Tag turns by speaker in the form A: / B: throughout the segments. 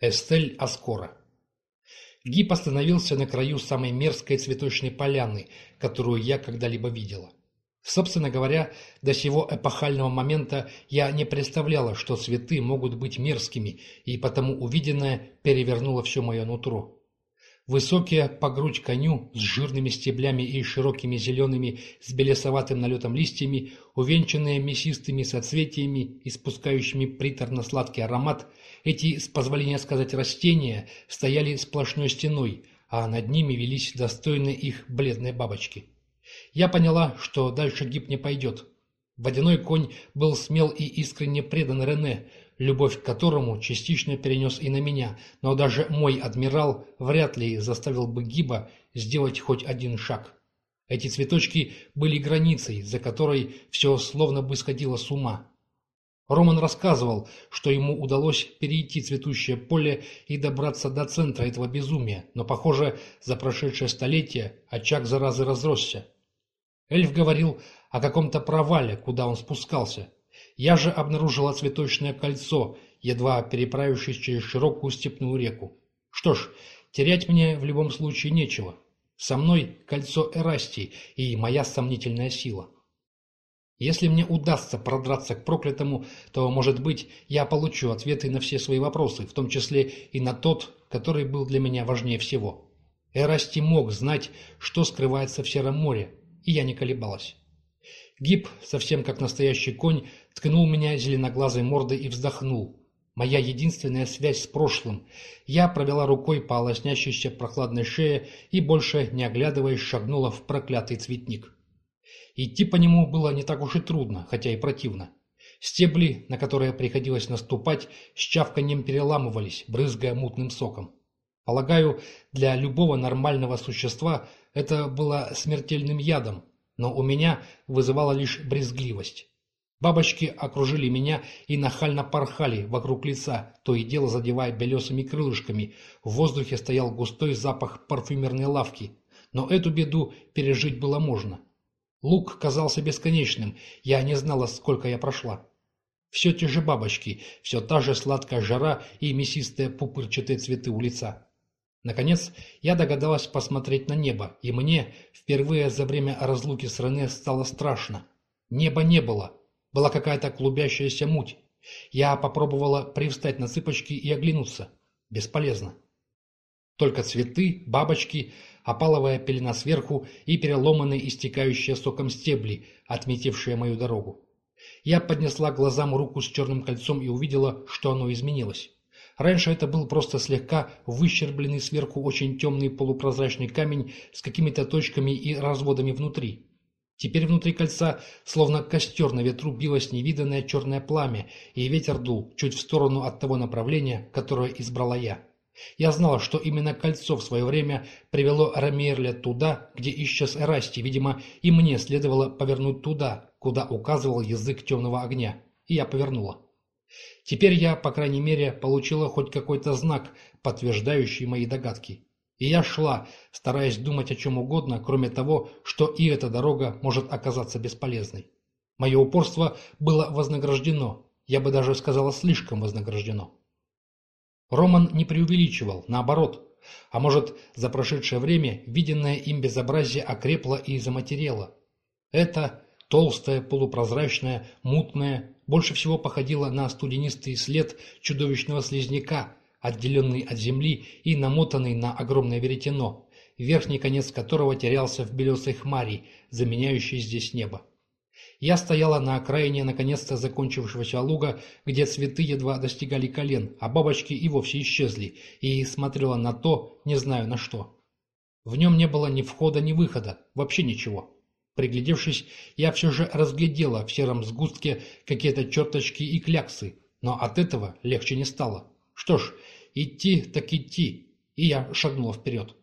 A: Эстель Аскора. Гип остановился на краю самой мерзкой цветочной поляны, которую я когда-либо видела. Собственно говоря, до сего эпохального момента я не представляла, что цветы могут быть мерзкими, и потому увиденное перевернуло все мое нутро. Высокие по грудь коню с жирными стеблями и широкими зелеными с белесоватым налетом листьями, увенчанные мясистыми соцветиями, испускающими приторно-сладкий аромат, эти, с позволения сказать, растения стояли сплошной стеной, а над ними велись достойные их бледные бабочки. Я поняла, что дальше гиб не пойдет. Водяной конь был смел и искренне предан Рене, любовь к которому частично перенес и на меня, но даже мой адмирал вряд ли заставил бы Гиба сделать хоть один шаг. Эти цветочки были границей, за которой все словно бы сходило с ума. Роман рассказывал, что ему удалось перейти цветущее поле и добраться до центра этого безумия, но, похоже, за прошедшее столетие очаг заразы разросся. Эльф говорил о каком-то провале, куда он спускался, я же обнаружила цветочное кольцо, едва переправившись через широкую степную реку. Что ж, терять мне в любом случае нечего. Со мной кольцо Эрастии и моя сомнительная сила. Если мне удастся продраться к проклятому, то, может быть, я получу ответы на все свои вопросы, в том числе и на тот, который был для меня важнее всего. Эрасти мог знать, что скрывается в Сером море, и я не колебалась. Гиб, совсем как настоящий конь, ткнул меня зеленоглазой мордой и вздохнул. Моя единственная связь с прошлым. Я провела рукой по лоснящейся прохладной шее и, больше не оглядываясь, шагнула в проклятый цветник. Идти по нему было не так уж и трудно, хотя и противно. Стебли, на которые приходилось наступать, с чавканьем переламывались, брызгая мутным соком. Полагаю, для любого нормального существа это было смертельным ядом, но у меня вызывало лишь брезгливость. Бабочки окружили меня и нахально порхали вокруг лица, то и дело задевая белесыми крылышками. В воздухе стоял густой запах парфюмерной лавки. Но эту беду пережить было можно. Лук казался бесконечным, я не знала, сколько я прошла. Все те же бабочки, все та же сладкая жара и мясистые пупырчатые цветы у лица. Наконец, я догадалась посмотреть на небо, и мне впервые за время разлуки с Рене стало страшно. Неба не было, была какая-то клубящаяся муть. Я попробовала привстать на цыпочки и оглянуться. Бесполезно. Только цветы, бабочки, опаловая пелена сверху и переломанные истекающие соком стебли, отметившие мою дорогу. Я поднесла глазам руку с черным кольцом и увидела, что оно изменилось. Раньше это был просто слегка выщербленный сверху очень темный полупрозрачный камень с какими-то точками и разводами внутри. Теперь внутри кольца, словно костер на ветру, билось невиданное черное пламя, и ветер дул чуть в сторону от того направления, которое избрала я. Я знала, что именно кольцо в свое время привело Рамирля туда, где исчез Эрасти. Видимо, и мне следовало повернуть туда, куда указывал язык темного огня. И я повернула. Теперь я, по крайней мере, получила хоть какой-то знак, подтверждающий мои догадки. И я шла, стараясь думать о чем угодно, кроме того, что и эта дорога может оказаться бесполезной. Мое упорство было вознаграждено, я бы даже сказала, слишком вознаграждено. Роман не преувеличивал, наоборот. А может, за прошедшее время виденное им безобразие окрепло и заматерело. Это толстое, полупрозрачное, мутное, больше всего походило на студенистый след чудовищного слизняка, отделенный от земли и намотанный на огромное веретено, верхний конец которого терялся в белесой хмари, заменяющей здесь небо. Я стояла на окраине наконец-то закончившегося луга, где цветы едва достигали колен, а бабочки и вовсе исчезли, и смотрела на то, не знаю на что. В нем не было ни входа, ни выхода, вообще ничего. Приглядевшись, я все же разглядела в сером сгустке какие-то черточки и кляксы, но от этого легче не стало. Что ж, идти так идти, и я шагнула вперед.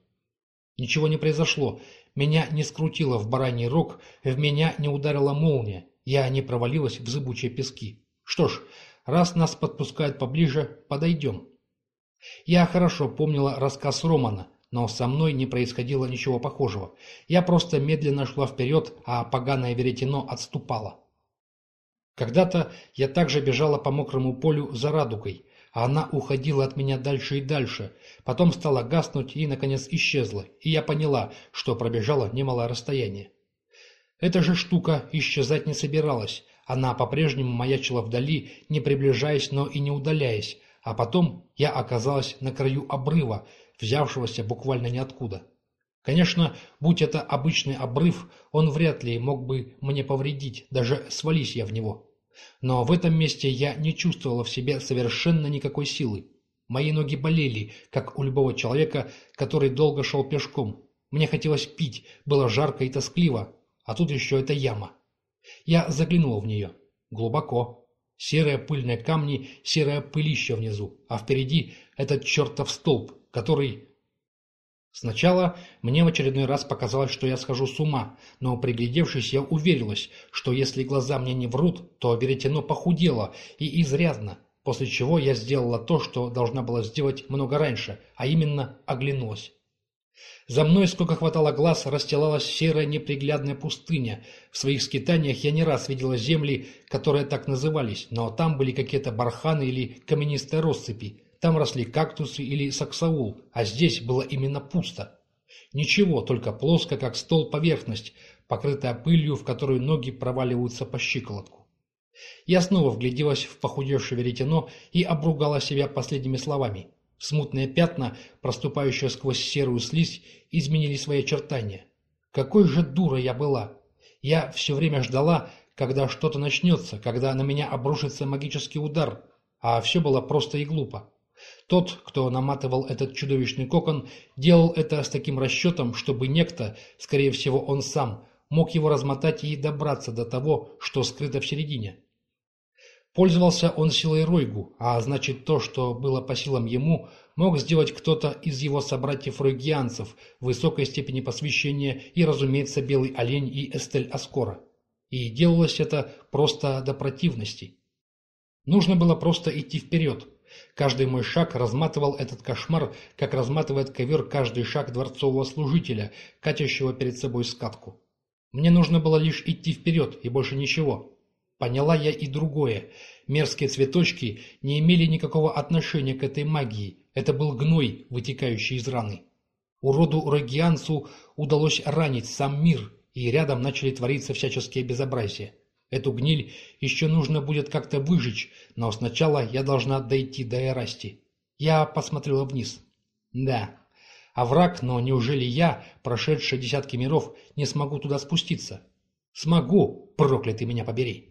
A: Ничего не произошло, меня не скрутило в бараний рог, в меня не ударила молния, я не провалилась в зыбучие пески. Что ж, раз нас подпускают поближе, подойдем. Я хорошо помнила рассказ Романа, но со мной не происходило ничего похожего. Я просто медленно шла вперед, а поганое веретено отступало. Когда-то я также бежала по мокрому полю за радугой, а она уходила от меня дальше и дальше, потом стала гаснуть и, наконец, исчезла, и я поняла, что пробежала немалое расстояние. Эта же штука исчезать не собиралась, она по-прежнему маячила вдали, не приближаясь, но и не удаляясь, а потом я оказалась на краю обрыва, взявшегося буквально ниоткуда. Конечно, будь это обычный обрыв, он вряд ли мог бы мне повредить, даже свались я в него. Но в этом месте я не чувствовала в себе совершенно никакой силы. Мои ноги болели, как у любого человека, который долго шел пешком. Мне хотелось пить, было жарко и тоскливо, а тут еще эта яма. Я заглянул в нее. Глубоко. Серые пыльные камни, серое пылище внизу, а впереди этот чертов столб, который... Сначала мне в очередной раз показалось, что я схожу с ума, но приглядевшись, я уверилась, что если глаза мне не врут, то веретено похудело и изрядно, после чего я сделала то, что должна была сделать много раньше, а именно оглянулась. За мной, сколько хватало глаз, расстилалась серая неприглядная пустыня. В своих скитаниях я не раз видела земли, которые так назывались, но там были какие-то барханы или каменистые россыпи. Там росли кактусы или саксаул, а здесь было именно пусто. Ничего, только плоско, как стол, поверхность, покрытая пылью, в которую ноги проваливаются по щиколотку. Я снова вгляделась в похудевшее веретено и обругала себя последними словами. Смутные пятна, проступающие сквозь серую слизь, изменили свои очертания. Какой же дурой я была! Я все время ждала, когда что-то начнется, когда на меня обрушится магический удар, а все было просто и глупо. Тот, кто наматывал этот чудовищный кокон, делал это с таким расчетом, чтобы некто, скорее всего он сам, мог его размотать и добраться до того, что скрыто в середине. Пользовался он силой Ройгу, а значит то, что было по силам ему, мог сделать кто-то из его собратьев-ройгианцев высокой степени посвящения и, разумеется, Белый Олень и Эстель Аскора. И делалось это просто до противности. Нужно было просто идти вперед, Каждый мой шаг разматывал этот кошмар, как разматывает ковер каждый шаг дворцового служителя, катящего перед собой скатку. Мне нужно было лишь идти вперед, и больше ничего. Поняла я и другое. Мерзкие цветочки не имели никакого отношения к этой магии. Это был гной, вытекающий из раны. Уроду Рогианцу удалось ранить сам мир, и рядом начали твориться всяческие безобразия. Эту гниль еще нужно будет как-то выжечь, но сначала я должна дойти до Эрасти. Я посмотрела вниз. Да, овраг, но неужели я, прошедший десятки миров, не смогу туда спуститься? Смогу, проклятый меня побери.